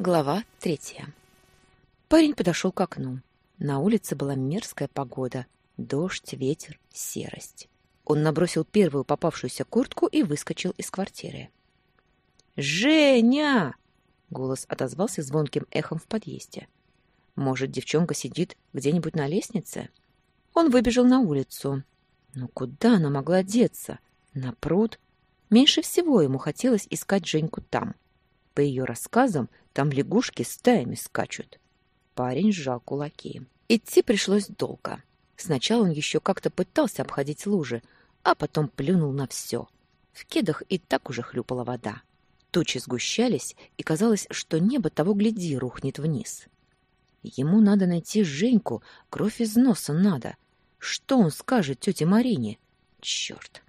Глава третья. Парень подошел к окну. На улице была мерзкая погода. Дождь, ветер, серость. Он набросил первую попавшуюся куртку и выскочил из квартиры. «Женя!» — голос отозвался звонким эхом в подъезде. «Может, девчонка сидит где-нибудь на лестнице?» Он выбежал на улицу. Но куда она могла деться? На пруд? Меньше всего ему хотелось искать Женьку там. По ее рассказам, там лягушки стаями скачут. Парень сжал кулаки. Идти пришлось долго. Сначала он еще как-то пытался обходить лужи, а потом плюнул на все. В кедах и так уже хлюпала вода. Тучи сгущались, и казалось, что небо того гляди рухнет вниз. Ему надо найти Женьку, кровь из носа надо. Что он скажет тете Марине? Черт!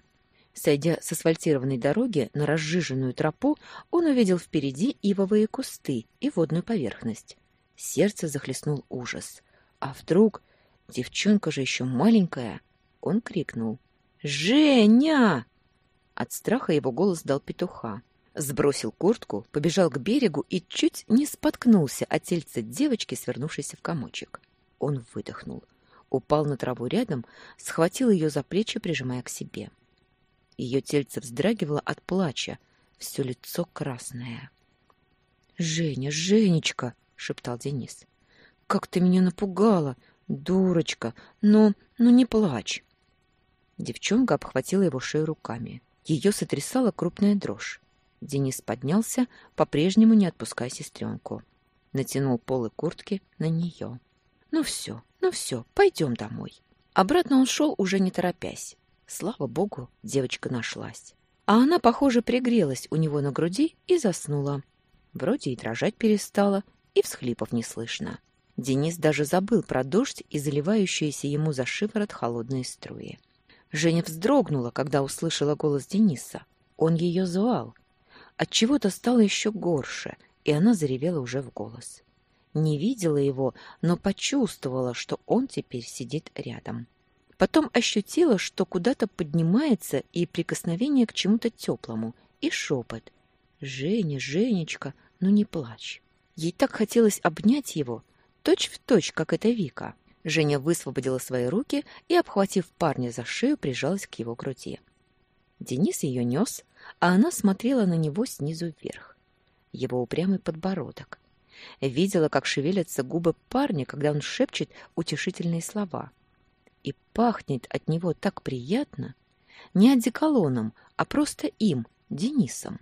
Сойдя с асфальтированной дороги на разжиженную тропу, он увидел впереди ивовые кусты и водную поверхность. Сердце захлестнул ужас. А вдруг... Девчонка же еще маленькая. Он крикнул. «Женя!» От страха его голос дал петуха. Сбросил куртку, побежал к берегу и чуть не споткнулся от тельца девочки, свернувшейся в комочек. Он выдохнул. Упал на траву рядом, схватил ее за плечи, прижимая к себе. — ее тельце вздрагивало от плача, все лицо красное. «Женя, Женечка!» — шептал Денис. «Как ты меня напугала! Дурочка! Ну, ну не плачь!» Девчонка обхватила его шею руками. Ее сотрясала крупная дрожь. Денис поднялся, по-прежнему не отпуская сестренку. Натянул полы куртки на нее. «Ну все, ну все, пойдем домой». Обратно он шел, уже не торопясь. Слава богу, девочка нашлась. А она, похоже, пригрелась у него на груди и заснула. Вроде и дрожать перестала, и всхлипов не слышно. Денис даже забыл про дождь и заливающиеся ему за шиворот холодные струи. Женя вздрогнула, когда услышала голос Дениса. Он ее звал. Отчего-то стало еще горше, и она заревела уже в голос. Не видела его, но почувствовала, что он теперь сидит рядом. Потом ощутила, что куда-то поднимается и прикосновение к чему-то теплому, и шепот. «Женя, Женечка, ну не плачь». Ей так хотелось обнять его, точь в точь, как эта Вика. Женя высвободила свои руки и, обхватив парня за шею, прижалась к его груди. Денис ее нес, а она смотрела на него снизу вверх. Его упрямый подбородок. Видела, как шевелятся губы парня, когда он шепчет утешительные слова — и пахнет от него так приятно, не одеколоном, а просто им, Денисом.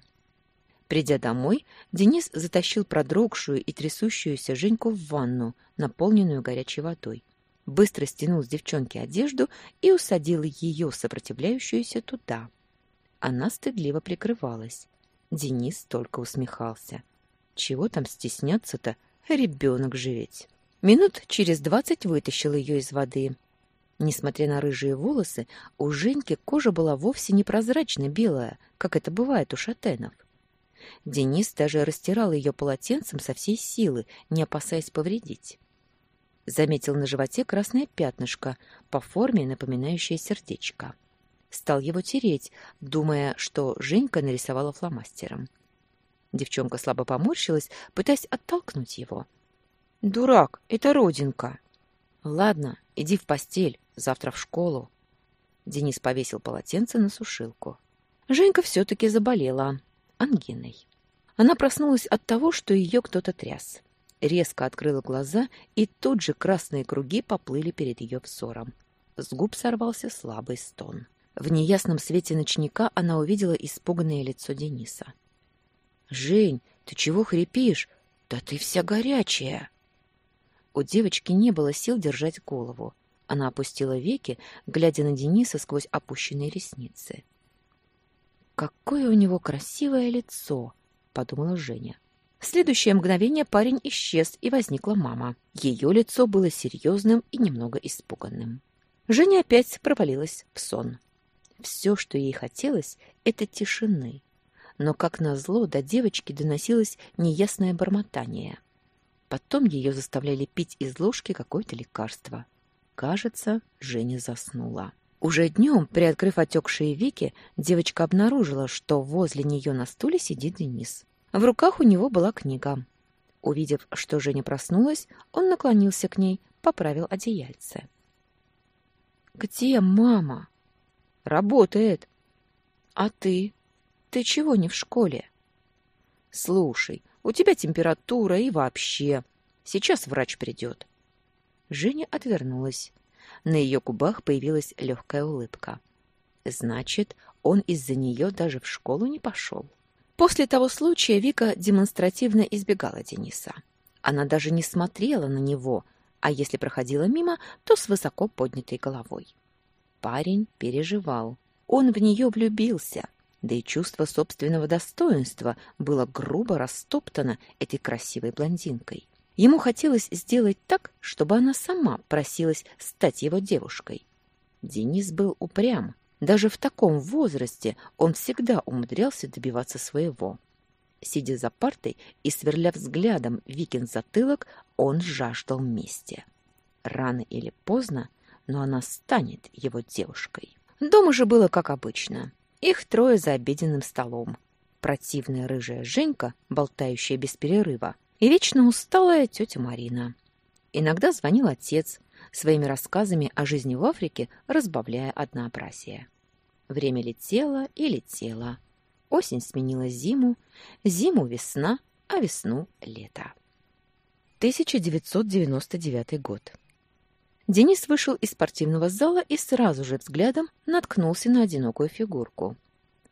Придя домой, Денис затащил продрогшую и трясущуюся Женьку в ванну, наполненную горячей водой. Быстро стянул с девчонки одежду и усадил ее, сопротивляющуюся, туда. Она стыдливо прикрывалась. Денис только усмехался. Чего там стесняться-то? Ребенок же ведь. Минут через двадцать вытащил ее из воды, Несмотря на рыжие волосы, у Женьки кожа была вовсе не прозрачно белая, как это бывает у шатенов. Денис даже растирал ее полотенцем со всей силы, не опасаясь повредить. Заметил на животе красное пятнышко, по форме напоминающее сердечко. Стал его тереть, думая, что Женька нарисовала фломастером. Девчонка слабо поморщилась, пытаясь оттолкнуть его. «Дурак, это родинка!» «Ладно, иди в постель, завтра в школу». Денис повесил полотенце на сушилку. Женька все-таки заболела ангиной. Она проснулась от того, что ее кто-то тряс. Резко открыла глаза, и тут же красные круги поплыли перед ее взором. С губ сорвался слабый стон. В неясном свете ночника она увидела испуганное лицо Дениса. «Жень, ты чего хрипишь? Да ты вся горячая!» У девочки не было сил держать голову. Она опустила веки, глядя на Дениса сквозь опущенные ресницы. «Какое у него красивое лицо!» — подумала Женя. В следующее мгновение парень исчез, и возникла мама. Ее лицо было серьезным и немного испуганным. Женя опять провалилась в сон. Все, что ей хотелось, — это тишины. Но, как назло, до девочки доносилось неясное бормотание — Потом ее заставляли пить из ложки какое-то лекарство. Кажется, Женя заснула. Уже днем, приоткрыв отекшие веки, девочка обнаружила, что возле нее на стуле сидит Денис. В руках у него была книга. Увидев, что Женя проснулась, он наклонился к ней, поправил одеяльце. «Где мама?» «Работает». «А ты? Ты чего не в школе?» «Слушай, у тебя температура и вообще. Сейчас врач придет». Женя отвернулась. На ее губах появилась легкая улыбка. Значит, он из-за нее даже в школу не пошел. После того случая Вика демонстративно избегала Дениса. Она даже не смотрела на него, а если проходила мимо, то с высоко поднятой головой. Парень переживал. Он в нее влюбился, да и чувство собственного достоинства было грубо растоптано этой красивой блондинкой. Ему хотелось сделать так, чтобы она сама просилась стать его девушкой. Денис был упрям. Даже в таком возрасте он всегда умудрялся добиваться своего. Сидя за партой и сверля взглядом Викин затылок, он жаждал мести. Рано или поздно, но она станет его девушкой. Дома же было как обычно. Их трое за обеденным столом. Противная рыжая Женька, болтающая без перерыва, и вечно усталая тетя Марина. Иногда звонил отец, своими рассказами о жизни в Африке разбавляя однообразие. Время летело и летело. Осень сменила зиму, зиму — весна, а весну — лето. 1999 год. Денис вышел из спортивного зала и сразу же взглядом наткнулся на одинокую фигурку.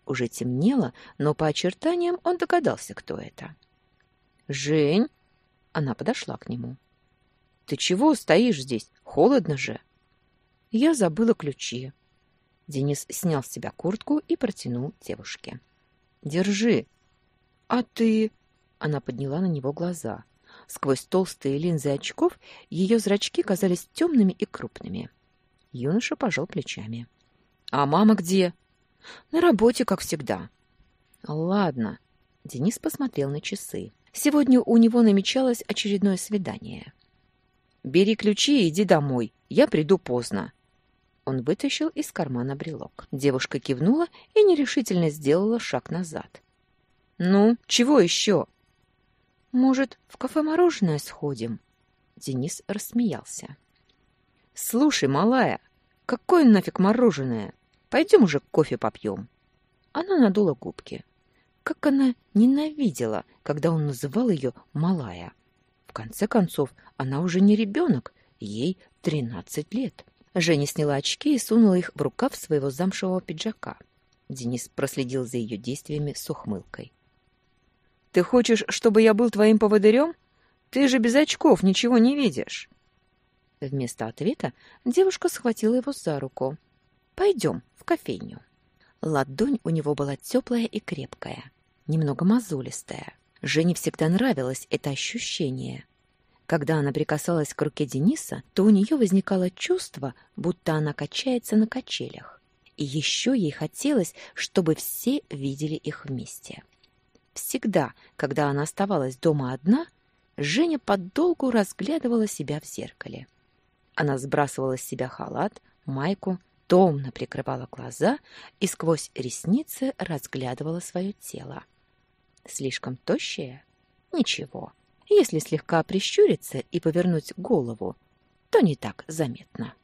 Уже темнело, но по очертаниям он догадался, кто это. «Жень!» Она подошла к нему. «Ты чего стоишь здесь? Холодно же!» Я забыла ключи. Денис снял с себя куртку и протянул девушке. «Держи!» «А ты...» Она подняла на него глаза. Сквозь толстые линзы очков ее зрачки казались темными и крупными. Юноша пожал плечами. «А мама где?» «На работе, как всегда». «Ладно». Денис посмотрел на часы. Сегодня у него намечалось очередное свидание. «Бери ключи и иди домой. Я приду поздно». Он вытащил из кармана брелок. Девушка кивнула и нерешительно сделала шаг назад. «Ну, чего еще?» «Может, в кафе мороженое сходим?» Денис рассмеялся. «Слушай, малая, какое нафиг мороженое? Пойдем уже кофе попьем». Она надула губки. Как она ненавидела, когда он называл ее «малая». В конце концов, она уже не ребенок, ей тринадцать лет. Женя сняла очки и сунула их в рукав своего замшевого пиджака. Денис проследил за ее действиями с ухмылкой. «Ты хочешь, чтобы я был твоим поводырем? Ты же без очков ничего не видишь!» Вместо ответа девушка схватила его за руку. «Пойдем в кофейню». Ладонь у него была теплая и крепкая немного мозолистая. Жене всегда нравилось это ощущение. Когда она прикасалась к руке Дениса, то у нее возникало чувство, будто она качается на качелях. И еще ей хотелось, чтобы все видели их вместе. Всегда, когда она оставалась дома одна, Женя подолгу разглядывала себя в зеркале. Она сбрасывала с себя халат, майку, томно прикрывала глаза и сквозь ресницы разглядывала свое тело. Слишком тощая? Ничего. Если слегка прищуриться и повернуть голову, то не так заметно.